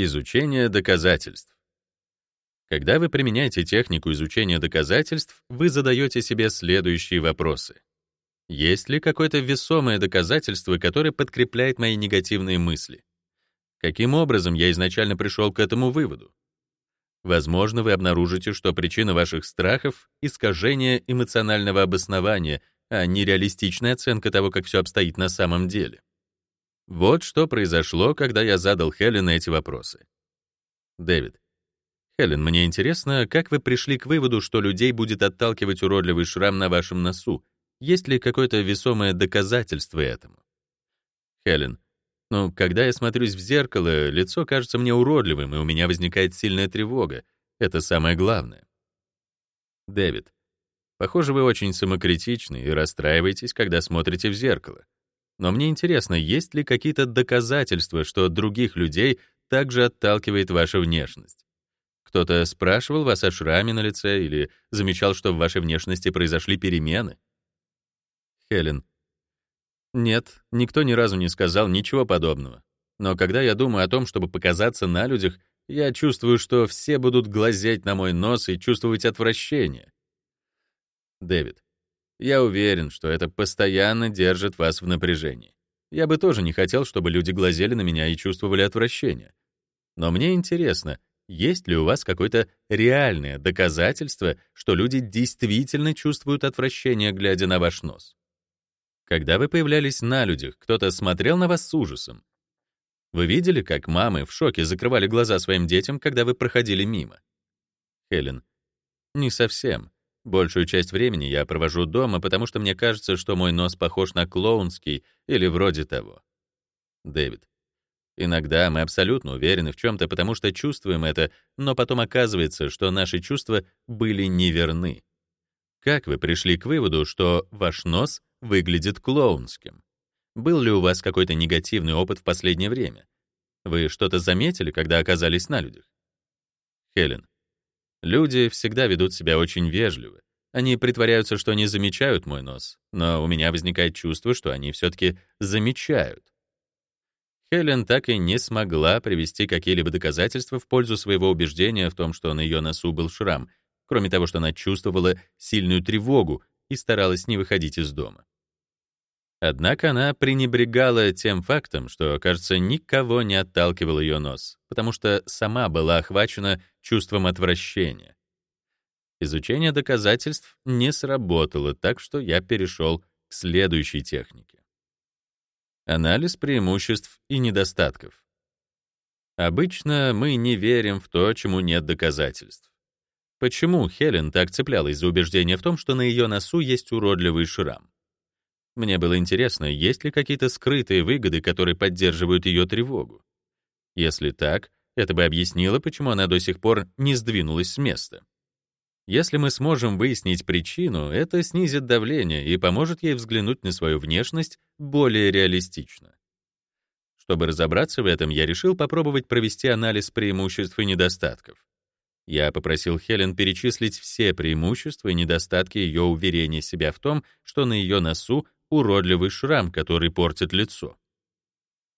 Изучение доказательств. Когда вы применяете технику изучения доказательств, вы задаете себе следующие вопросы. Есть ли какое-то весомое доказательство, которое подкрепляет мои негативные мысли? Каким образом я изначально пришел к этому выводу? Возможно, вы обнаружите, что причина ваших страхов — искажение эмоционального обоснования, а не реалистичная оценка того, как все обстоит на самом деле. Вот что произошло, когда я задал Хелен эти вопросы. Дэвид. Хелен, мне интересно, как вы пришли к выводу, что людей будет отталкивать уродливый шрам на вашем носу? Есть ли какое-то весомое доказательство этому? Хелен. Ну, когда я смотрюсь в зеркало, лицо кажется мне уродливым, и у меня возникает сильная тревога. Это самое главное. Дэвид. Похоже, вы очень самокритичны и расстраиваетесь, когда смотрите в зеркало. Но мне интересно, есть ли какие-то доказательства, что других людей также отталкивает ваша внешность? Кто-то спрашивал вас о шраме на лице или замечал, что в вашей внешности произошли перемены? Хелен. Нет, никто ни разу не сказал ничего подобного. Но когда я думаю о том, чтобы показаться на людях, я чувствую, что все будут глазеть на мой нос и чувствовать отвращение. Дэвид. Я уверен, что это постоянно держит вас в напряжении. Я бы тоже не хотел, чтобы люди глазели на меня и чувствовали отвращение. Но мне интересно, есть ли у вас какое-то реальное доказательство, что люди действительно чувствуют отвращение, глядя на ваш нос? Когда вы появлялись на людях, кто-то смотрел на вас с ужасом. Вы видели, как мамы в шоке закрывали глаза своим детям, когда вы проходили мимо? Хелен. Не совсем. Большую часть времени я провожу дома, потому что мне кажется, что мой нос похож на клоунский или вроде того. Дэвид. Иногда мы абсолютно уверены в чем-то, потому что чувствуем это, но потом оказывается, что наши чувства были неверны. Как вы пришли к выводу, что ваш нос выглядит клоунским? Был ли у вас какой-то негативный опыт в последнее время? Вы что-то заметили, когда оказались на людях? Хелен. Люди всегда ведут себя очень вежливо. Они притворяются, что не замечают мой нос, но у меня возникает чувство, что они все-таки замечают. Хелен так и не смогла привести какие-либо доказательства в пользу своего убеждения в том, что на ее носу был шрам, кроме того, что она чувствовала сильную тревогу и старалась не выходить из дома. Однако она пренебрегала тем фактом, что, кажется, никого не отталкивал ее нос, потому что сама была охвачена чувством отвращения. Изучение доказательств не сработало, так что я перешел к следующей технике. Анализ преимуществ и недостатков. Обычно мы не верим в то, чему нет доказательств. Почему Хелен так цеплялась за убеждение в том, что на ее носу есть уродливый шрам? Мне было интересно, есть ли какие-то скрытые выгоды, которые поддерживают ее тревогу. Если так, это бы объяснило, почему она до сих пор не сдвинулась с места. Если мы сможем выяснить причину, это снизит давление и поможет ей взглянуть на свою внешность более реалистично. Чтобы разобраться в этом, я решил попробовать провести анализ преимуществ и недостатков. Я попросил Хелен перечислить все преимущества и недостатки ее уверения себя в том, что на ее носу уродливый шрам, который портит лицо.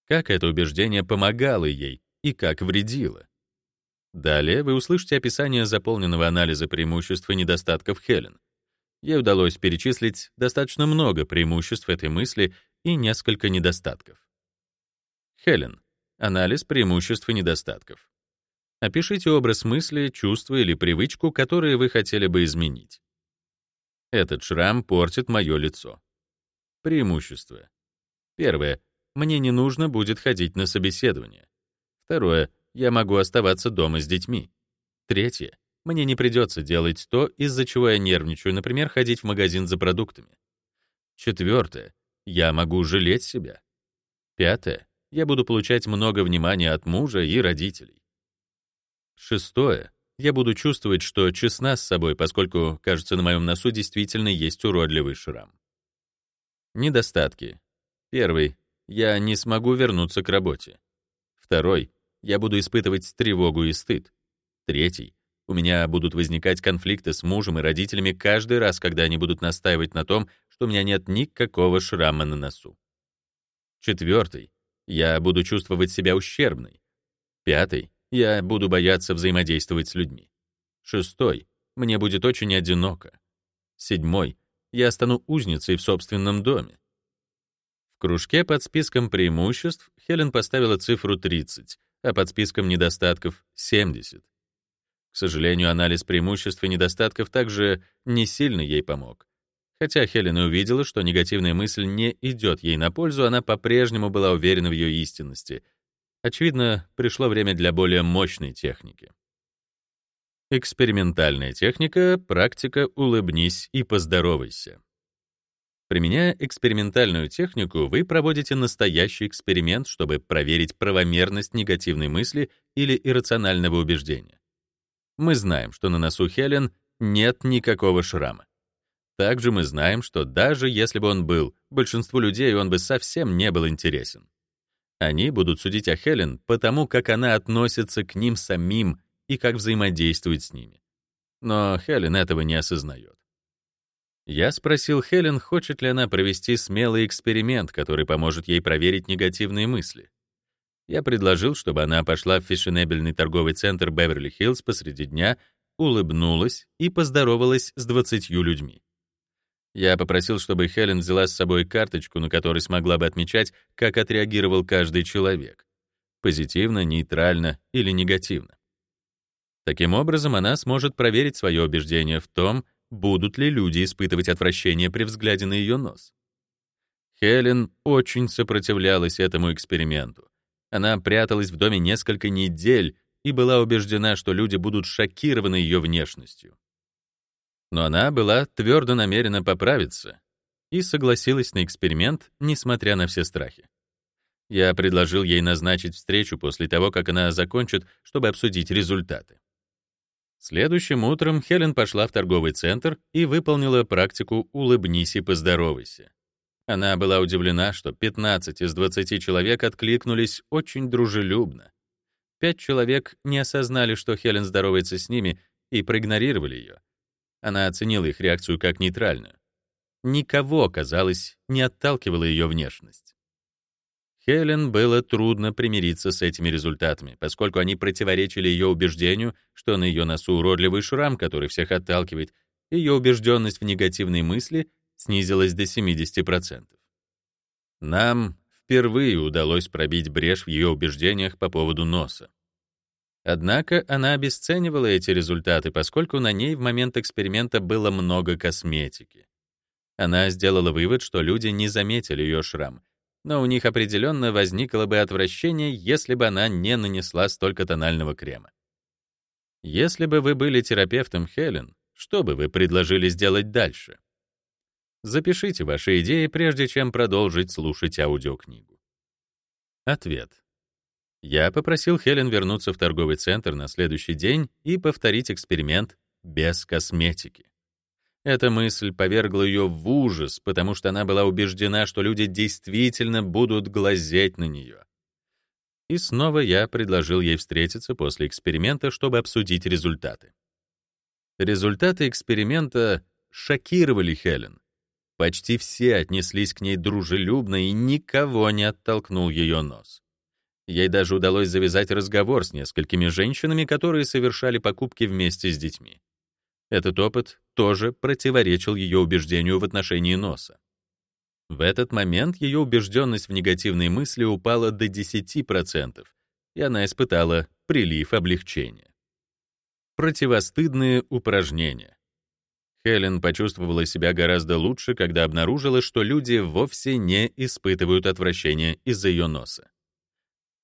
Как это убеждение помогало ей и как вредило. Далее вы услышите описание заполненного анализа преимуществ и недостатков Хелен. Ей удалось перечислить достаточно много преимуществ этой мысли и несколько недостатков. Хелен. Анализ преимуществ и недостатков. Опишите образ мысли, чувство или привычку, которые вы хотели бы изменить. Этот шрам портит мое лицо. Преимущества. Первое. Мне не нужно будет ходить на собеседование. Второе. Я могу оставаться дома с детьми. Третье. Мне не придется делать то, из-за чего я нервничаю, например, ходить в магазин за продуктами. Четвертое. Я могу жалеть себя. Пятое. Я буду получать много внимания от мужа и родителей. Шестое. Я буду чувствовать, что честна с собой, поскольку, кажется, на моем носу действительно есть уродливый шрам. Недостатки. Первый. Я не смогу вернуться к работе. Второй. Я буду испытывать тревогу и стыд. Третий. У меня будут возникать конфликты с мужем и родителями каждый раз, когда они будут настаивать на том, что у меня нет никакого шрама на носу. Четвертый. Я буду чувствовать себя ущербной. Пятый. Я буду бояться взаимодействовать с людьми. Шестой. Мне будет очень одиноко. Седьмой. Я стану узницей в собственном доме. В кружке под списком преимуществ Хелен поставила цифру 30, а под списком недостатков — 70. К сожалению, анализ преимуществ и недостатков также не сильно ей помог. Хотя Хелен и увидела, что негативная мысль не идет ей на пользу, она по-прежнему была уверена в ее истинности. Очевидно, пришло время для более мощной техники. Экспериментальная техника, практика «улыбнись и поздоровайся». Применяя экспериментальную технику, вы проводите настоящий эксперимент, чтобы проверить правомерность негативной мысли или иррационального убеждения. Мы знаем, что на носу Хелен нет никакого шрама. Также мы знаем, что даже если бы он был, большинству людей он бы совсем не был интересен. Они будут судить о Хелен потому, как она относится к ним самим и как взаимодействует с ними. Но Хелен этого не осознает. Я спросил Хелен, хочет ли она провести смелый эксперимент, который поможет ей проверить негативные мысли. Я предложил, чтобы она пошла в фешенебельный торговый центр Беверли-Хиллз посреди дня, улыбнулась и поздоровалась с 20 людьми. Я попросил, чтобы Хелен взяла с собой карточку, на которой смогла бы отмечать, как отреагировал каждый человек. Позитивно, нейтрально или негативно. Таким образом, она сможет проверить свое убеждение в том, будут ли люди испытывать отвращение при взгляде на ее нос. Хелен очень сопротивлялась этому эксперименту. Она пряталась в доме несколько недель и была убеждена, что люди будут шокированы ее внешностью. Но она была твердо намерена поправиться и согласилась на эксперимент, несмотря на все страхи. Я предложил ей назначить встречу после того, как она закончит, чтобы обсудить результаты. Следующим утром Хелен пошла в торговый центр и выполнила практику «Улыбнись и поздоровайся». Она была удивлена, что 15 из 20 человек откликнулись очень дружелюбно. Пять человек не осознали, что Хелен здоровается с ними, и проигнорировали ее. Она оценила их реакцию как нейтральную. Никого, казалось, не отталкивала ее внешность. Хелен было трудно примириться с этими результатами, поскольку они противоречили ее убеждению, что на ее носу уродливый шрам, который всех отталкивает, ее убежденность в негативной мысли снизилась до 70%. Нам впервые удалось пробить брешь в ее убеждениях по поводу носа. Однако она обесценивала эти результаты, поскольку на ней в момент эксперимента было много косметики. Она сделала вывод, что люди не заметили ее шрам, но у них определенно возникло бы отвращение, если бы она не нанесла столько тонального крема. Если бы вы были терапевтом Хелен, что бы вы предложили сделать дальше? Запишите ваши идеи, прежде чем продолжить слушать аудиокнигу. Ответ. Я попросил Хелен вернуться в торговый центр на следующий день и повторить эксперимент без косметики. Эта мысль повергла ее в ужас, потому что она была убеждена, что люди действительно будут глазеть на нее. И снова я предложил ей встретиться после эксперимента, чтобы обсудить результаты. Результаты эксперимента шокировали Хелен. Почти все отнеслись к ней дружелюбно, и никого не оттолкнул ее нос. Ей даже удалось завязать разговор с несколькими женщинами, которые совершали покупки вместе с детьми. Этот опыт тоже противоречил ее убеждению в отношении носа. В этот момент ее убежденность в негативной мысли упала до 10%, и она испытала прилив облегчения. Противостыдные упражнения. Хелен почувствовала себя гораздо лучше, когда обнаружила, что люди вовсе не испытывают отвращения из-за ее носа.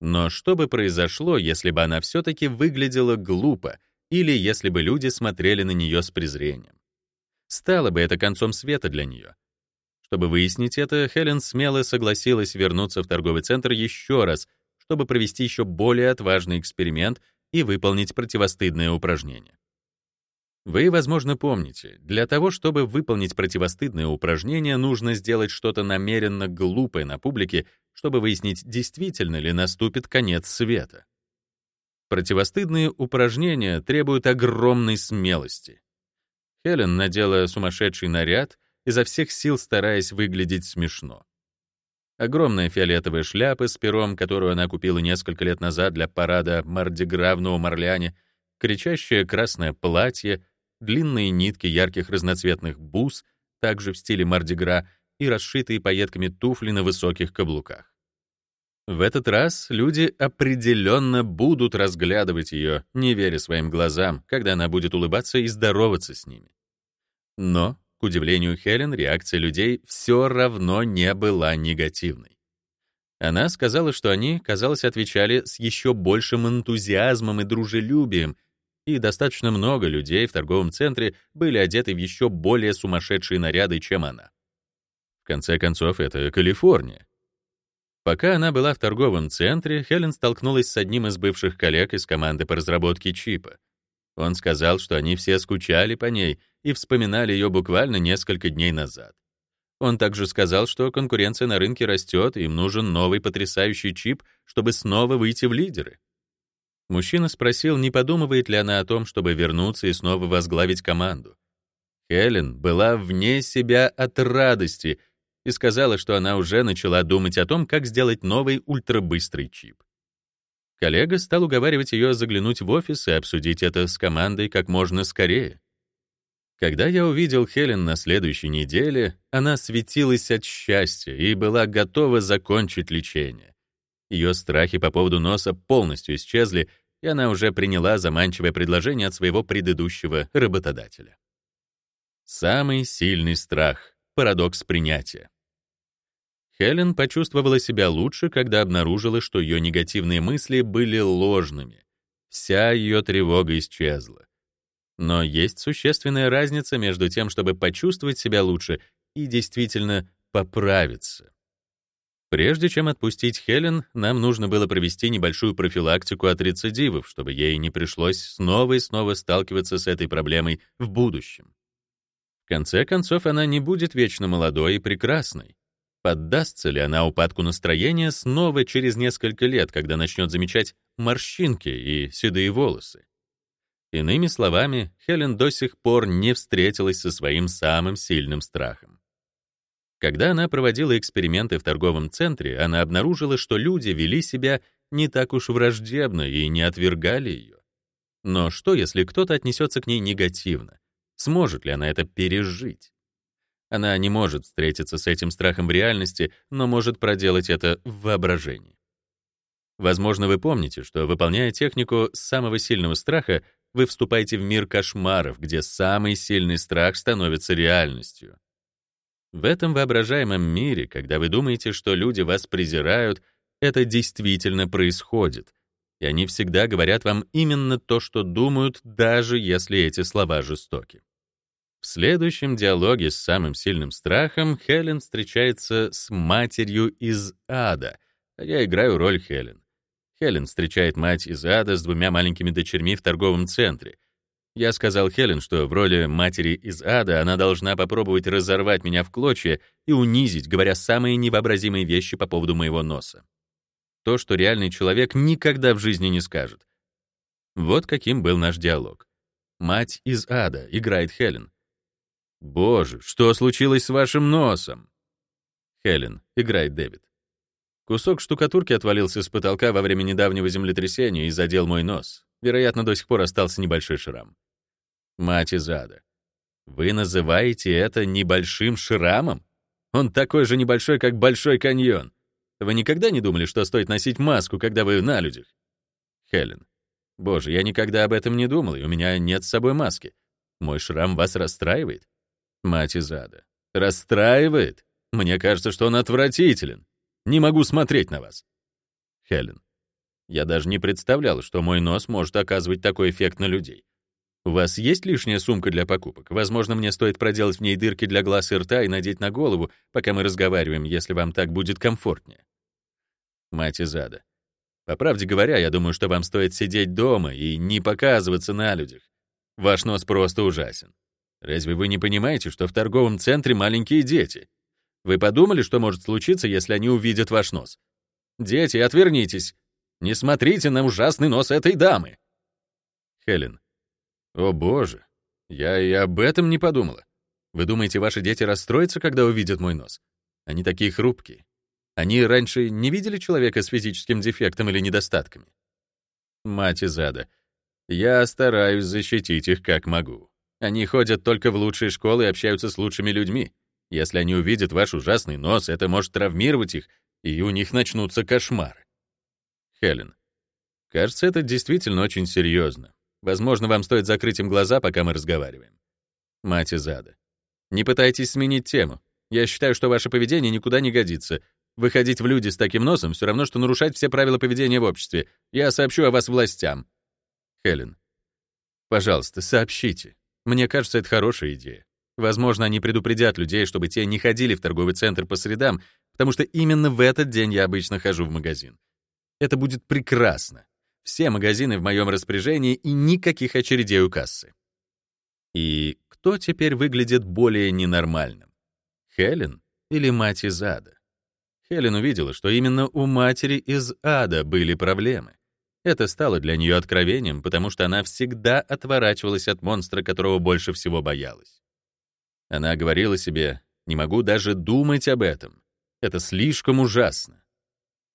Но что бы произошло, если бы она все-таки выглядела глупо, или если бы люди смотрели на нее с презрением? Стало бы это концом света для нее. Чтобы выяснить это, Хелен смело согласилась вернуться в торговый центр еще раз, чтобы провести еще более отважный эксперимент и выполнить противостыдное упражнение. Вы, возможно, помните, для того, чтобы выполнить противостыдное упражнение, нужно сделать что-то намеренно глупое на публике, чтобы выяснить, действительно ли наступит конец света. Противостыдные упражнения требуют огромной смелости. Хелен надела сумасшедший наряд, изо всех сил стараясь выглядеть смешно. Огромная фиолетовая шляпа с пером, которую она купила несколько лет назад для парада Мардигра в Новом Орлеане, кричащее красное платье, длинные нитки ярких разноцветных бус, также в стиле Мардигра, и расшитые пайетками туфли на высоких каблуках. В этот раз люди определенно будут разглядывать ее, не веря своим глазам, когда она будет улыбаться и здороваться с ними. Но, к удивлению Хелен, реакция людей все равно не была негативной. Она сказала, что они, казалось, отвечали с еще большим энтузиазмом и дружелюбием, и достаточно много людей в торговом центре были одеты в еще более сумасшедшие наряды, чем она. В конце концов, это Калифорния. Пока она была в торговом центре, Хелен столкнулась с одним из бывших коллег из команды по разработке чипа. Он сказал, что они все скучали по ней и вспоминали ее буквально несколько дней назад. Он также сказал, что конкуренция на рынке растет, им нужен новый потрясающий чип, чтобы снова выйти в лидеры. Мужчина спросил, не подумывает ли она о том, чтобы вернуться и снова возглавить команду. Хелен была вне себя от радости и сказала, что она уже начала думать о том, как сделать новый ультрабыстрый чип. Коллега стал уговаривать ее заглянуть в офис и обсудить это с командой как можно скорее. Когда я увидел Хелен на следующей неделе, она светилась от счастья и была готова закончить лечение. Ее страхи по поводу носа полностью исчезли, и она уже приняла заманчивое предложение от своего предыдущего работодателя. Самый сильный страх — парадокс принятия. Хелен почувствовала себя лучше, когда обнаружила, что ее негативные мысли были ложными. Вся ее тревога исчезла. Но есть существенная разница между тем, чтобы почувствовать себя лучше и действительно поправиться. Прежде чем отпустить Хелен, нам нужно было провести небольшую профилактику от рецидивов, чтобы ей не пришлось снова и снова сталкиваться с этой проблемой в будущем. В конце концов, она не будет вечно молодой и прекрасной. Поддастся ли она упадку настроения снова через несколько лет, когда начнет замечать морщинки и седые волосы? Иными словами, Хелен до сих пор не встретилась со своим самым сильным страхом. Когда она проводила эксперименты в торговом центре, она обнаружила, что люди вели себя не так уж враждебно и не отвергали ее. Но что, если кто-то отнесется к ней негативно? Сможет ли она это пережить? Она не может встретиться с этим страхом в реальности, но может проделать это в воображении. Возможно, вы помните, что, выполняя технику самого сильного страха, вы вступаете в мир кошмаров, где самый сильный страх становится реальностью. В этом воображаемом мире, когда вы думаете, что люди вас презирают, это действительно происходит. И они всегда говорят вам именно то, что думают, даже если эти слова жестоки. В следующем диалоге с самым сильным страхом Хелен встречается с матерью из ада, я играю роль Хелен. Хелен встречает мать из ада с двумя маленькими дочерьми в торговом центре. Я сказал Хелен, что в роли матери из ада она должна попробовать разорвать меня в клочья и унизить, говоря самые невообразимые вещи по поводу моего носа. То, что реальный человек никогда в жизни не скажет. Вот каким был наш диалог. Мать из ада играет Хелен. «Боже, что случилось с вашим носом?» Хелен, играет Дэвид. Кусок штукатурки отвалился с потолка во время недавнего землетрясения и задел мой нос. Вероятно, до сих пор остался небольшой шрам. Мать из ада. Вы называете это небольшим шрамом? Он такой же небольшой, как Большой каньон. Вы никогда не думали, что стоит носить маску, когда вы на людях? Хелен. Боже, я никогда об этом не думал, и у меня нет с собой маски. Мой шрам вас расстраивает? Мать из ада. Расстраивает? Мне кажется, что он отвратителен. Не могу смотреть на вас. Хелен. Я даже не представлял, что мой нос может оказывать такой эффект на людей. У вас есть лишняя сумка для покупок? Возможно, мне стоит проделать в ней дырки для глаз и рта и надеть на голову, пока мы разговариваем, если вам так будет комфортнее. Мать из ада. По правде говоря, я думаю, что вам стоит сидеть дома и не показываться на людях. Ваш нос просто ужасен. Разве вы не понимаете, что в торговом центре маленькие дети? Вы подумали, что может случиться, если они увидят ваш нос? Дети, отвернитесь. Не смотрите на ужасный нос этой дамы. Хелен. О боже, я и об этом не подумала. Вы думаете, ваши дети расстроятся, когда увидят мой нос? Они такие хрупкие. Они раньше не видели человека с физическим дефектом или недостатками? Мать из ада. Я стараюсь защитить их как могу. Они ходят только в лучшие школы и общаются с лучшими людьми. Если они увидят ваш ужасный нос, это может травмировать их, и у них начнутся кошмары. Хелен. Кажется, это действительно очень серьезно. Возможно, вам стоит закрыть им глаза, пока мы разговариваем. Мать из ада. Не пытайтесь сменить тему. Я считаю, что ваше поведение никуда не годится. Выходить в люди с таким носом все равно, что нарушать все правила поведения в обществе. Я сообщу о вас властям. Хелен. Пожалуйста, сообщите. Мне кажется, это хорошая идея. Возможно, они предупредят людей, чтобы те не ходили в торговый центр по средам, потому что именно в этот день я обычно хожу в магазин. Это будет прекрасно. Все магазины в моем распоряжении и никаких очередей у кассы. И кто теперь выглядит более ненормальным? Хелен или мать из ада? Хелен увидела, что именно у матери из ада были проблемы. Это стало для нее откровением, потому что она всегда отворачивалась от монстра, которого больше всего боялась. Она говорила себе, «Не могу даже думать об этом. Это слишком ужасно».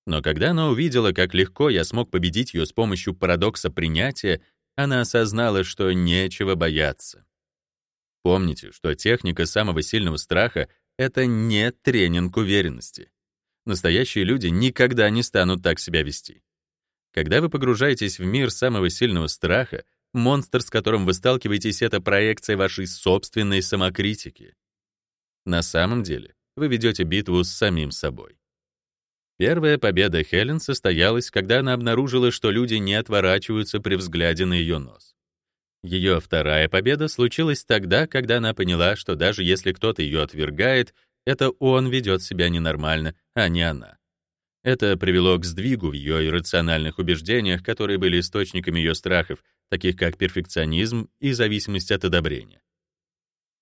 Но когда она увидела, как легко я смог победить ее с помощью парадокса принятия, она осознала, что нечего бояться. Помните, что техника самого сильного страха — это не тренинг уверенности. Настоящие люди никогда не станут так себя вести. Когда вы погружаетесь в мир самого сильного страха, монстр, с которым вы сталкиваетесь, — это проекция вашей собственной самокритики. На самом деле, вы ведете битву с самим собой. Первая победа Хелен состоялась, когда она обнаружила, что люди не отворачиваются при взгляде на ее нос. Ее вторая победа случилась тогда, когда она поняла, что даже если кто-то ее отвергает, это он ведет себя ненормально, а не она. Это привело к сдвигу в ее иррациональных убеждениях, которые были источниками ее страхов, таких как перфекционизм и зависимость от одобрения.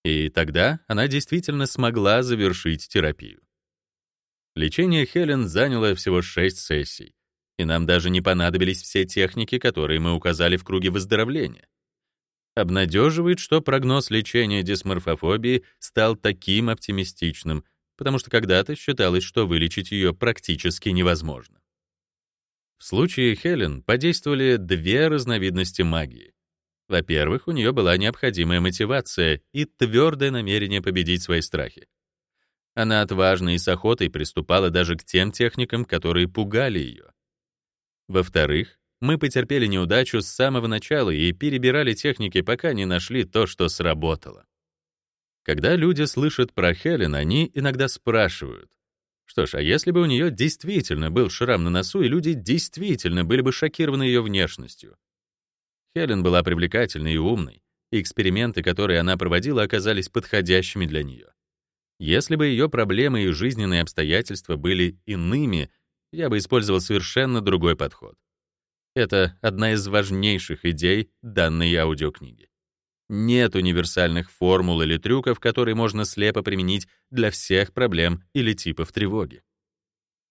И тогда она действительно смогла завершить терапию. Лечение Хелен заняло всего 6 сессий, и нам даже не понадобились все техники, которые мы указали в круге выздоровления. Обнадеживает, что прогноз лечения дисморфофобии стал таким оптимистичным, потому что когда-то считалось, что вылечить ее практически невозможно. В случае Хелен подействовали две разновидности магии. Во-первых, у нее была необходимая мотивация и твердое намерение победить свои страхи. Она отважно и с охотой приступала даже к тем техникам, которые пугали ее. Во-вторых, мы потерпели неудачу с самого начала и перебирали техники, пока не нашли то, что сработало. Когда люди слышат про Хелен, они иногда спрашивают, что ж, а если бы у нее действительно был шрам на носу, и люди действительно были бы шокированы ее внешностью? Хелен была привлекательной и умной, и эксперименты, которые она проводила, оказались подходящими для нее. Если бы ее проблемы и жизненные обстоятельства были иными, я бы использовал совершенно другой подход. Это одна из важнейших идей данной аудиокниги. Нет универсальных формул или трюков, которые можно слепо применить для всех проблем или типов тревоги.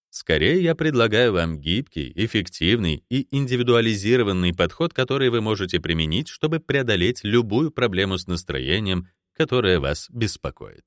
Скорее, я предлагаю вам гибкий, эффективный и индивидуализированный подход, который вы можете применить, чтобы преодолеть любую проблему с настроением, которая вас беспокоит.